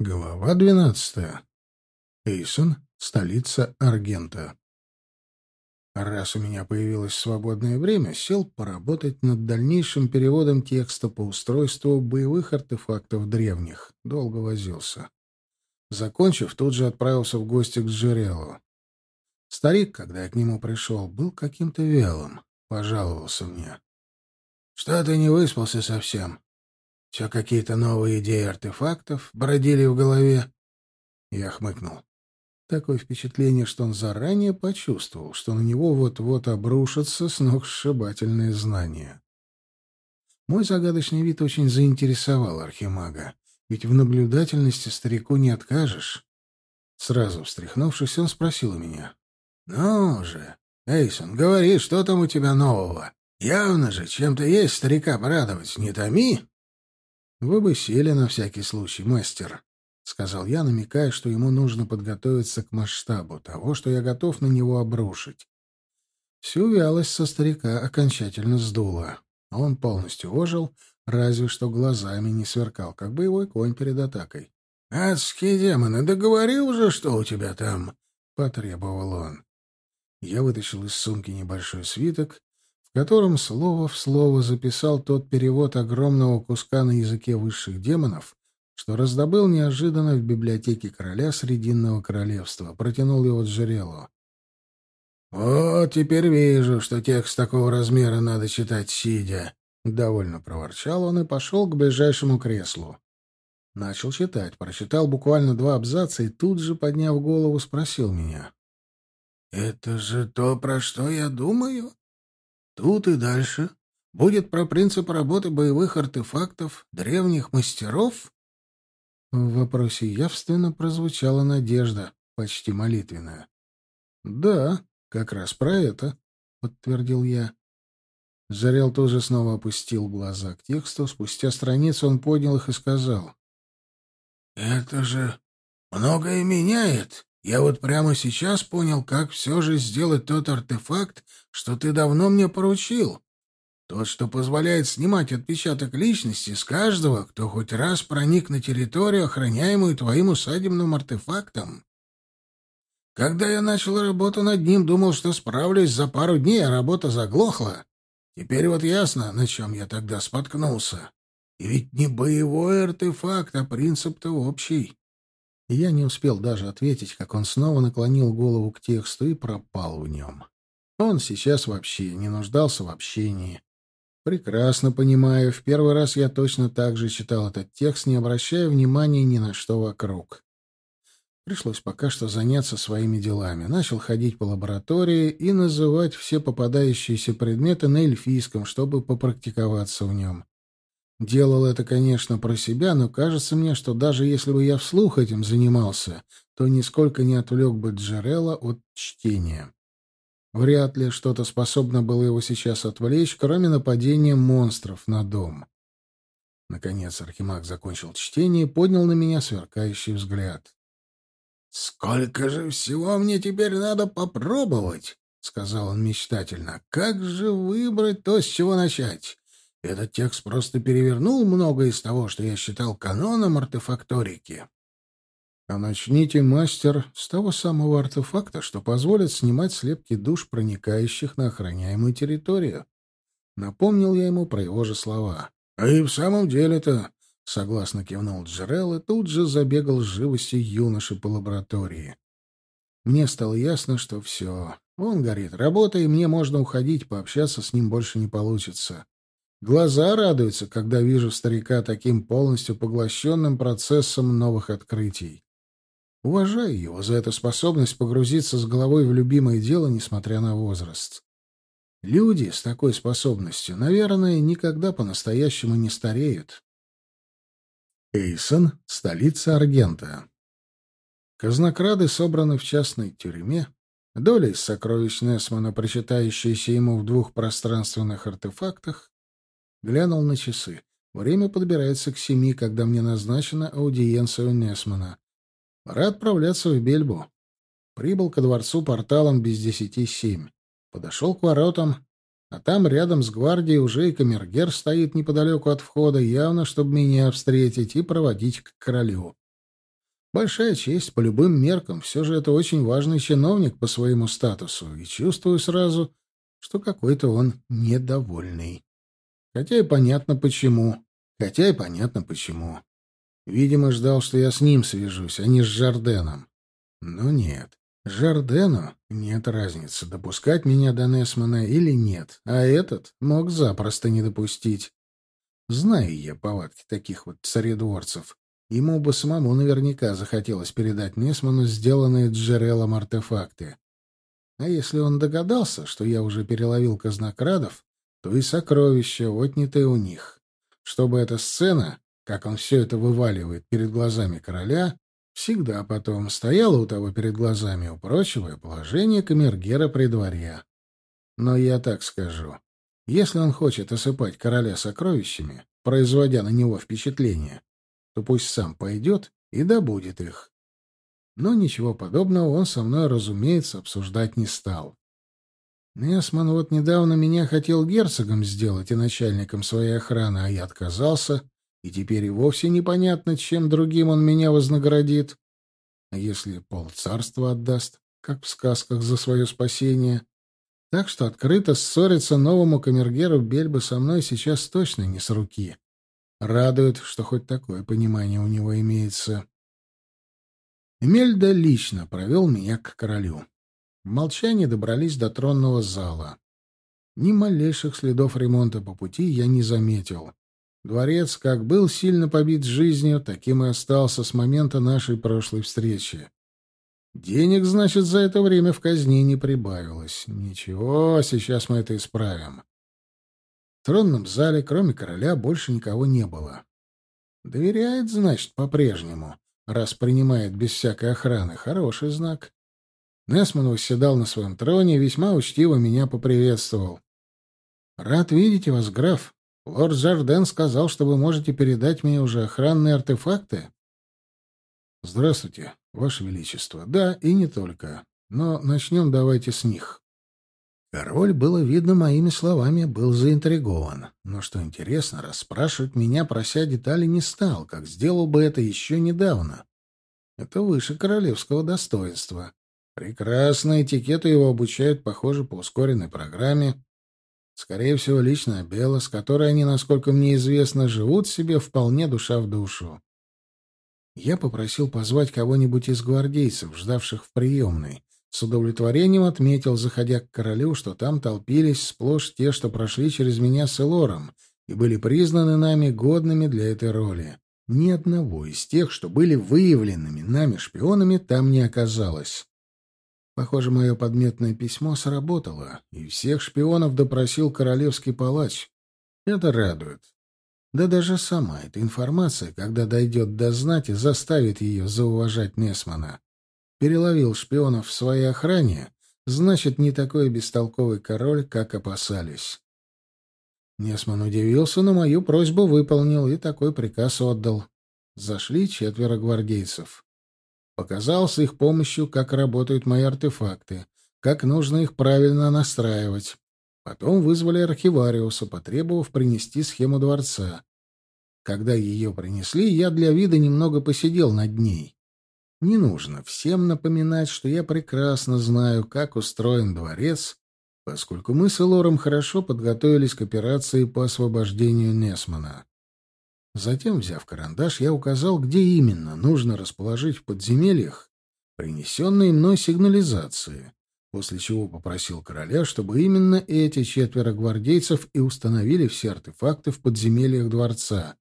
Глава двенадцатая. Эйсон, столица Аргента. Раз у меня появилось свободное время, сел поработать над дальнейшим переводом текста по устройству боевых артефактов древних. Долго возился. Закончив, тут же отправился в гости к Джерелу. Старик, когда я к нему пришел, был каким-то вялым. Пожаловался мне. — Что ты не выспался совсем? Все какие-то новые идеи артефактов бродили в голове. Я хмыкнул. Такое впечатление, что он заранее почувствовал, что на него вот-вот обрушатся сногсшибательные знания. Мой загадочный вид очень заинтересовал Архимага, ведь в наблюдательности старику не откажешь. Сразу встряхнувшись, он спросил у меня. — Ну же, Эйсон, говори, что там у тебя нового? Явно же, чем-то есть старика порадовать, не томи. «Вы бы сели на всякий случай, мастер», — сказал я, намекая, что ему нужно подготовиться к масштабу того, что я готов на него обрушить. Всю вялость со старика окончательно сдуло. Он полностью ожил, разве что глазами не сверкал, как боевой конь перед атакой. «Адские демоны, да говори уже, что у тебя там!» — потребовал он. Я вытащил из сумки небольшой свиток котором слово в слово записал тот перевод огромного куска на языке высших демонов, что раздобыл неожиданно в библиотеке короля Срединного королевства, протянул его Джерелу. «Вот теперь вижу, что текст такого размера надо читать сидя», — довольно проворчал он и пошел к ближайшему креслу. Начал читать, прочитал буквально два абзаца и тут же, подняв голову, спросил меня. «Это же то, про что я думаю?» Тут и дальше будет про принцип работы боевых артефактов древних мастеров? В вопросе явственно прозвучала надежда, почти молитвенная. «Да, как раз про это», — подтвердил я. Зарел тоже снова опустил глаза к тексту. Спустя страницу он поднял их и сказал. «Это же многое меняет. Я вот прямо сейчас понял, как все же сделать тот артефакт, что ты давно мне поручил. Тот, что позволяет снимать отпечаток личности с каждого, кто хоть раз проник на территорию, охраняемую твоим усадебным артефактом. Когда я начал работу над ним, думал, что справлюсь за пару дней, а работа заглохла. Теперь вот ясно, на чем я тогда споткнулся. И ведь не боевой артефакт, а принцип-то общий. Я не успел даже ответить, как он снова наклонил голову к тексту и пропал в нем. Он сейчас вообще не нуждался в общении. Прекрасно понимаю, в первый раз я точно так же читал этот текст, не обращая внимания ни на что вокруг. Пришлось пока что заняться своими делами. Начал ходить по лаборатории и называть все попадающиеся предметы на эльфийском, чтобы попрактиковаться в нем. Делал это, конечно, про себя, но кажется мне, что даже если бы я вслух этим занимался, то нисколько не отвлек бы Джерела от чтения. Вряд ли что-то способно было его сейчас отвлечь, кроме нападения монстров на дом. Наконец Архимаг закончил чтение и поднял на меня сверкающий взгляд. «Сколько же всего мне теперь надо попробовать!» — сказал он мечтательно. «Как же выбрать то, с чего начать? Этот текст просто перевернул многое из того, что я считал каноном артефакторики. А начните, мастер, с того самого артефакта, что позволит снимать слепки душ, проникающих на охраняемую территорию. Напомнил я ему про его же слова. — А и в самом деле-то, — согласно кивнул Джерел и тут же забегал с живостью юноши по лаборатории. Мне стало ясно, что все. Он горит работой, и мне можно уходить, пообщаться с ним больше не получится. Глаза радуются, когда вижу старика таким полностью поглощенным процессом новых открытий. Уважаю его за эту способность погрузиться с головой в любимое дело, несмотря на возраст. Люди с такой способностью, наверное, никогда по-настоящему не стареют. Эйсон — столица Аргента. Казнокрады собраны в частной тюрьме. Доля из сокровищ Несмана, причитающаяся ему в двух пространственных артефактах, Глянул на часы. Время подбирается к семи, когда мне назначена аудиенция у Несмана. Пора отправляться в Бельбу. Прибыл ко дворцу порталом без десяти семь. Подошел к воротам, а там рядом с гвардией уже и камергер стоит неподалеку от входа, явно, чтобы меня встретить и проводить к королю. Большая честь по любым меркам. Все же это очень важный чиновник по своему статусу. И чувствую сразу, что какой-то он недовольный. Хотя и понятно почему. Хотя и понятно почему. Видимо, ждал, что я с ним свяжусь, а не с Жарденом. Но нет. Жардену нет разницы, допускать меня до Несмана или нет, а этот мог запросто не допустить. Знаю я повадки таких вот царедворцев. Ему бы самому наверняка захотелось передать Несману сделанные Джерелом артефакты. А если он догадался, что я уже переловил казнокрадов, то и сокровища, отнятые у них. Чтобы эта сцена, как он все это вываливает перед глазами короля, всегда потом стояла у того перед глазами, упрочивая положение камергера при дворе. Но я так скажу. Если он хочет осыпать короля сокровищами, производя на него впечатление, то пусть сам пойдет и добудет их. Но ничего подобного он со мной, разумеется, обсуждать не стал. Несман вот недавно меня хотел герцогом сделать и начальником своей охраны, а я отказался, и теперь и вовсе непонятно, чем другим он меня вознаградит. А если полцарства отдаст, как в сказках за свое спасение, так что открыто ссориться новому камергеру Бельбы со мной сейчас точно не с руки. Радует, что хоть такое понимание у него имеется. Эмельда лично провел меня к королю. В молчании добрались до тронного зала. Ни малейших следов ремонта по пути я не заметил. Дворец как был сильно побит жизнью, таким и остался с момента нашей прошлой встречи. Денег, значит, за это время в казне не прибавилось. Ничего, сейчас мы это исправим. В тронном зале, кроме короля, больше никого не было. Доверяет, значит, по-прежнему, раз принимает без всякой охраны. Хороший знак. Несман восседал на своем троне и весьма учтиво меня поприветствовал. «Рад видеть вас, граф. Лорд Жарден сказал, что вы можете передать мне уже охранные артефакты». «Здравствуйте, Ваше Величество. Да, и не только. Но начнем давайте с них». Король, было видно моими словами, был заинтригован. Но, что интересно, расспрашивать меня, прося детали, не стал, как сделал бы это еще недавно. Это выше королевского достоинства. Прекрасно этикету его обучают, похоже, по ускоренной программе. Скорее всего, лично Белла, с которой они, насколько мне известно, живут себе вполне душа в душу. Я попросил позвать кого-нибудь из гвардейцев, ждавших в приемной. С удовлетворением отметил, заходя к королю, что там толпились сплошь те, что прошли через меня с Элором и были признаны нами годными для этой роли. Ни одного из тех, что были выявленными нами шпионами, там не оказалось. Похоже, мое подметное письмо сработало, и всех шпионов допросил королевский палач. Это радует. Да даже сама эта информация, когда дойдет до знати, заставит ее зауважать Несмана. Переловил шпионов в своей охране, значит, не такой бестолковый король, как опасались. Несман удивился, но мою просьбу выполнил и такой приказ отдал. Зашли четверо гвардейцев. Показал с их помощью, как работают мои артефакты, как нужно их правильно настраивать. Потом вызвали архивариуса, потребовав принести схему дворца. Когда ее принесли, я для вида немного посидел над ней. Не нужно всем напоминать, что я прекрасно знаю, как устроен дворец, поскольку мы с Элором хорошо подготовились к операции по освобождению Несмана. Затем, взяв карандаш, я указал, где именно нужно расположить в подземельях принесенные мной сигнализации, после чего попросил короля, чтобы именно эти четверо гвардейцев и установили все артефакты в подземельях дворца,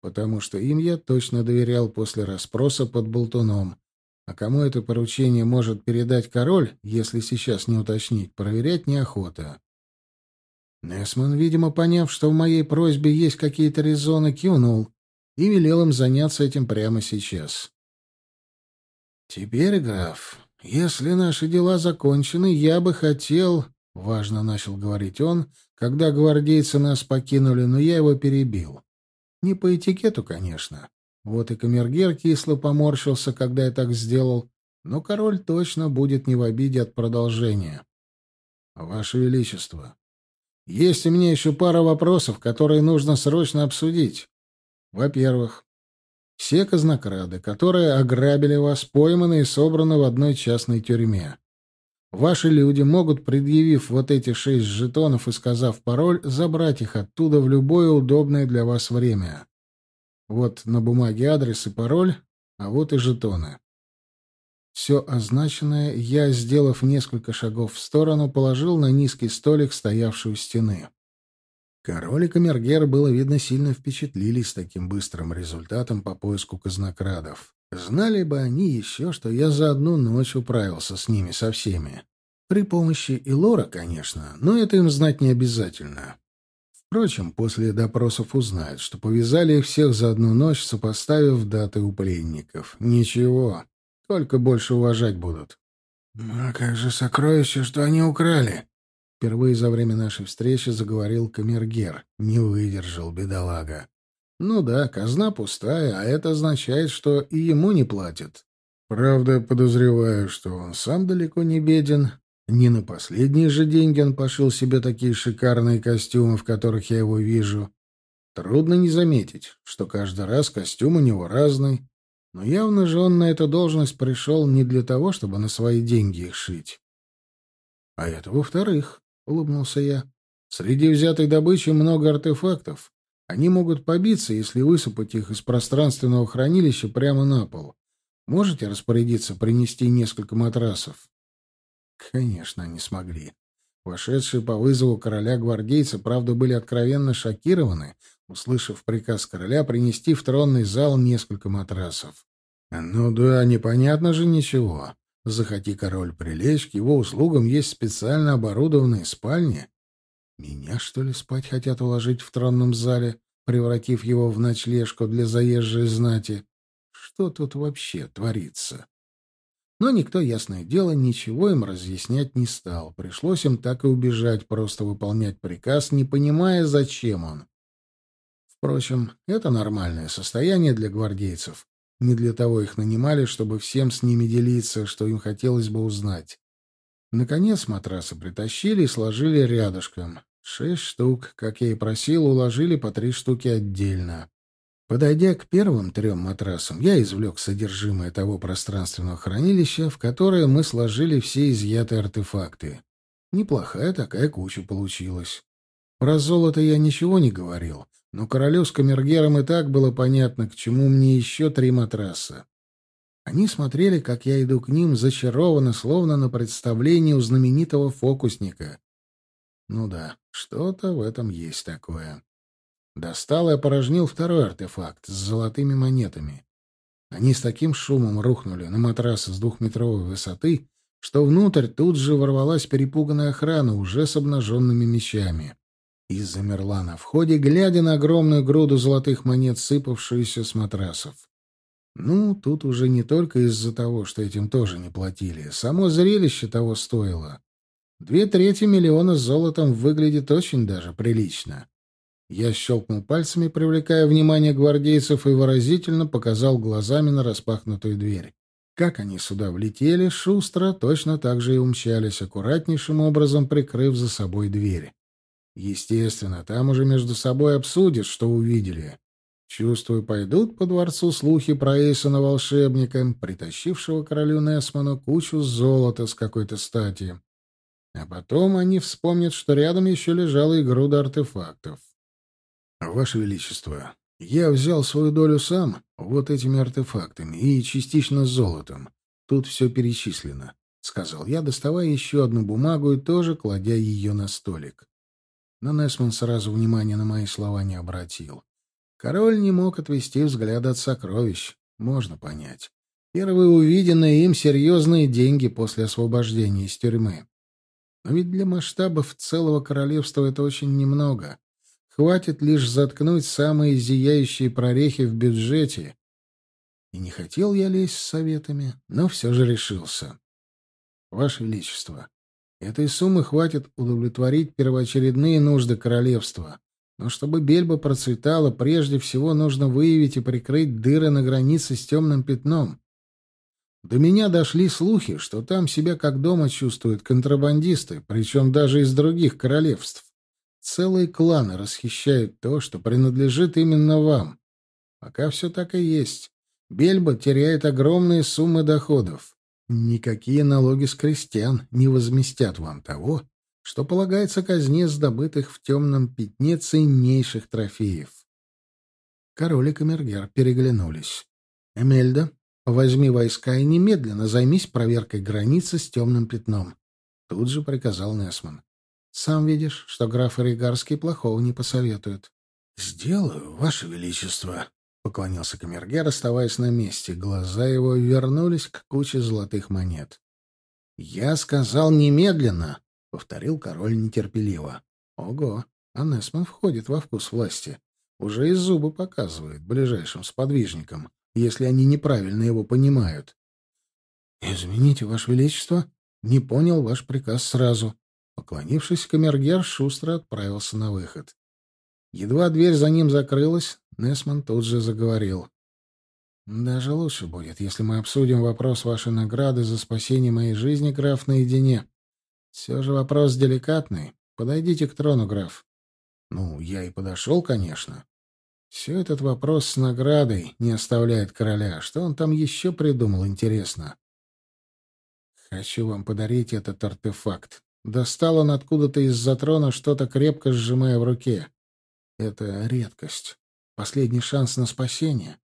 потому что им я точно доверял после расспроса под болтуном, а кому это поручение может передать король, если сейчас не уточнить, проверять неохота. Несман, видимо, поняв, что в моей просьбе есть какие-то резоны, кивнул и велел им заняться этим прямо сейчас. «Теперь, граф, если наши дела закончены, я бы хотел...» — важно начал говорить он, когда гвардейцы нас покинули, но я его перебил. Не по этикету, конечно. Вот и камергер кисло поморщился, когда я так сделал, но король точно будет не в обиде от продолжения. «Ваше Величество, есть у меня еще пара вопросов, которые нужно срочно обсудить. Во-первых, Все казнокрады, которые ограбили вас, пойманы и собраны в одной частной тюрьме. Ваши люди могут, предъявив вот эти шесть жетонов и сказав пароль, забрать их оттуда в любое удобное для вас время. Вот на бумаге адрес и пароль, а вот и жетоны. Все означенное я, сделав несколько шагов в сторону, положил на низкий столик, стоявший у стены. Король и камергер, было видно, сильно впечатлились таким быстрым результатом по поиску казнокрадов. Знали бы они еще, что я за одну ночь управился с ними со всеми. При помощи Илора, конечно, но это им знать не обязательно. Впрочем, после допросов узнают, что повязали их всех за одну ночь, сопоставив даты у пленников. Ничего, только больше уважать будут. «А как же сокровища, что они украли?» Впервые за время нашей встречи заговорил камергер. Не выдержал бедолага. Ну да, казна пустая, а это означает, что и ему не платят. Правда, подозреваю, что он сам далеко не беден. Не на последние же деньги он пошил себе такие шикарные костюмы, в которых я его вижу. Трудно не заметить, что каждый раз костюм у него разный. Но явно же он на эту должность пришел не для того, чтобы на свои деньги их шить. А это во-вторых. — улыбнулся я. «Среди взятой добычи много артефактов. Они могут побиться, если высыпать их из пространственного хранилища прямо на пол. Можете распорядиться принести несколько матрасов?» Конечно, они смогли. Вошедшие по вызову короля гвардейцы, правда, были откровенно шокированы, услышав приказ короля принести в тронный зал несколько матрасов. «Ну да, непонятно же ничего. Захоти король прилечь, к его услугам есть специально оборудованные спальни. Меня, что ли, спать хотят уложить в тронном зале, превратив его в ночлежку для заезжей знати? Что тут вообще творится? Но никто, ясное дело, ничего им разъяснять не стал. Пришлось им так и убежать, просто выполнять приказ, не понимая, зачем он. Впрочем, это нормальное состояние для гвардейцев. Не для того их нанимали, чтобы всем с ними делиться, что им хотелось бы узнать. Наконец матрасы притащили и сложили рядышком. Шесть штук, как я и просил, уложили по три штуки отдельно. Подойдя к первым трем матрасам, я извлек содержимое того пространственного хранилища, в которое мы сложили все изъятые артефакты. Неплохая такая куча получилась. Про золото я ничего не говорил, но королю с камергером и так было понятно, к чему мне еще три матраса. Они смотрели, как я иду к ним, зачарованно, словно на представлении у знаменитого фокусника. Ну да, что-то в этом есть такое. Достал и опорожнил второй артефакт с золотыми монетами. Они с таким шумом рухнули на матрасы с двухметровой высоты, что внутрь тут же ворвалась перепуганная охрана уже с обнаженными мечами и замерла на входе, глядя на огромную груду золотых монет, сыпавшуюся с матрасов. Ну, тут уже не только из-за того, что этим тоже не платили. Само зрелище того стоило. Две трети миллиона с золотом выглядит очень даже прилично. Я щелкнул пальцами, привлекая внимание гвардейцев, и выразительно показал глазами на распахнутую дверь. Как они сюда влетели, шустро, точно так же и умчались, аккуратнейшим образом прикрыв за собой дверь. Естественно, там уже между собой обсудят, что увидели. Чувствую, пойдут по дворцу слухи про Эйсона волшебника, притащившего королю Несману кучу золота с какой-то стати. А потом они вспомнят, что рядом еще лежала и груда артефактов. «Ваше Величество, я взял свою долю сам вот этими артефактами и частично золотом. Тут все перечислено», — сказал я, доставая еще одну бумагу и тоже кладя ее на столик. Но Несман сразу внимания на мои слова не обратил. Король не мог отвести взгляд от сокровищ. Можно понять. Первые увиденные им серьезные деньги после освобождения из тюрьмы. Но ведь для масштабов целого королевства это очень немного. Хватит лишь заткнуть самые зияющие прорехи в бюджете. И не хотел я лезть с советами, но все же решился. Ваше Величество, Этой суммы хватит удовлетворить первоочередные нужды королевства. Но чтобы Бельба процветала, прежде всего нужно выявить и прикрыть дыры на границе с темным пятном. До меня дошли слухи, что там себя как дома чувствуют контрабандисты, причем даже из других королевств. Целые кланы расхищают то, что принадлежит именно вам. Пока все так и есть. Бельба теряет огромные суммы доходов. Никакие налоги с крестьян не возместят вам того, что полагается казне с добытых в темном пятне ценнейших трофеев. Король и камергер переглянулись. «Эмельда, возьми войска и немедленно займись проверкой границы с темным пятном», — тут же приказал Несман. «Сам видишь, что граф Ригарский плохого не посоветует». «Сделаю, ваше величество», — поклонился камергер, оставаясь на месте. Глаза его вернулись к куче золотых монет. «Я сказал немедленно», — повторил король нетерпеливо. «Ого, а Несман входит во вкус власти. Уже и зубы показывает ближайшим сподвижникам, если они неправильно его понимают. «Извините, Ваше Величество, не понял ваш приказ сразу». Поклонившись, камергер шустро отправился на выход. Едва дверь за ним закрылась, Несман тут же заговорил. «Даже лучше будет, если мы обсудим вопрос вашей награды за спасение моей жизни, граф, наедине. Все же вопрос деликатный. Подойдите к трону, граф. Ну, я и подошел, конечно. Все этот вопрос с наградой не оставляет короля. Что он там еще придумал, интересно? Хочу вам подарить этот артефакт. Достал он откуда-то из-за трона, что-то крепко сжимая в руке. Это редкость. Последний шанс на спасение.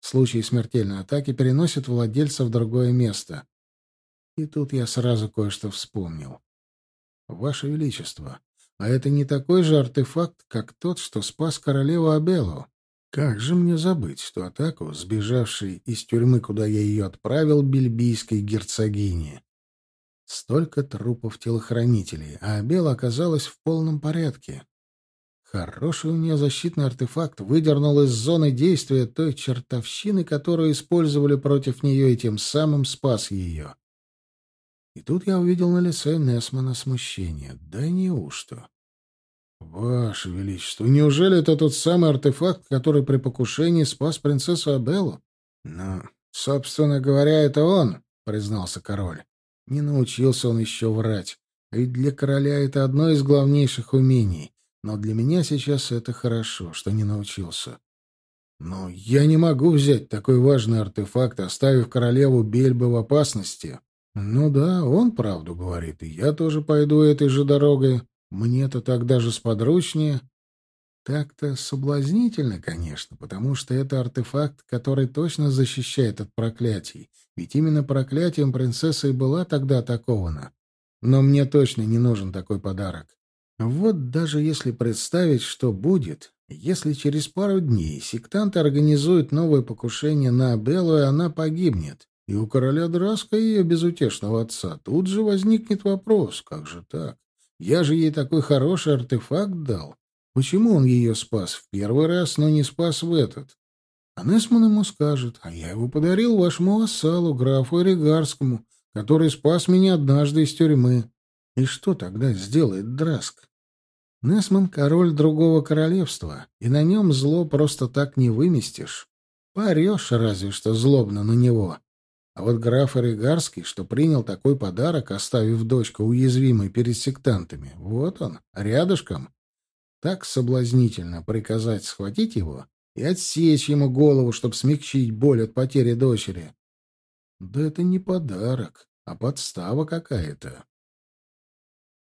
В случае смертельной атаки переносит владельца в другое место. И тут я сразу кое-что вспомнил. Ваше Величество, а это не такой же артефакт, как тот, что спас королеву Абелу. Как же мне забыть что атаку, сбежавшей из тюрьмы, куда я ее отправил, бельбийской герцогине? Столько трупов телохранителей, а Абела оказалась в полном порядке. Хороший у нее защитный артефакт выдернул из зоны действия той чертовщины, которую использовали против нее, и тем самым спас ее. И тут я увидел на лице Несмана смущение. Да неужто? «Ваше Величество, неужели это тот самый артефакт, который при покушении спас принцессу Абеллу?» «Ну, собственно говоря, это он», — признался король. Не научился он еще врать. Ведь для короля это одно из главнейших умений. Но для меня сейчас это хорошо, что не научился. Но я не могу взять такой важный артефакт, оставив королеву Бельбы в опасности. Ну да, он правду говорит, и я тоже пойду этой же дорогой. Мне-то так даже сподручнее. Так-то соблазнительно, конечно, потому что это артефакт, который точно защищает от проклятий. Ведь именно проклятием принцесса и была тогда атакована. Но мне точно не нужен такой подарок. Вот даже если представить, что будет, если через пару дней сектанты организуют новое покушение на Беллу, и она погибнет, и у короля Драска и ее безутешного отца тут же возникнет вопрос, как же так? Я же ей такой хороший артефакт дал. Почему он ее спас в первый раз, но не спас в этот? А Несман ему скажет, а я его подарил вашему вассалу, графу Эригарскому, который спас меня однажды из тюрьмы. И что тогда сделает Драск? Несман — король другого королевства, и на нем зло просто так не выместишь. Поорешь разве что злобно на него. А вот граф Оригарский, что принял такой подарок, оставив дочку уязвимой перед сектантами, вот он, рядышком. Так соблазнительно приказать схватить его и отсечь ему голову, чтобы смягчить боль от потери дочери. Да это не подарок, а подстава какая-то.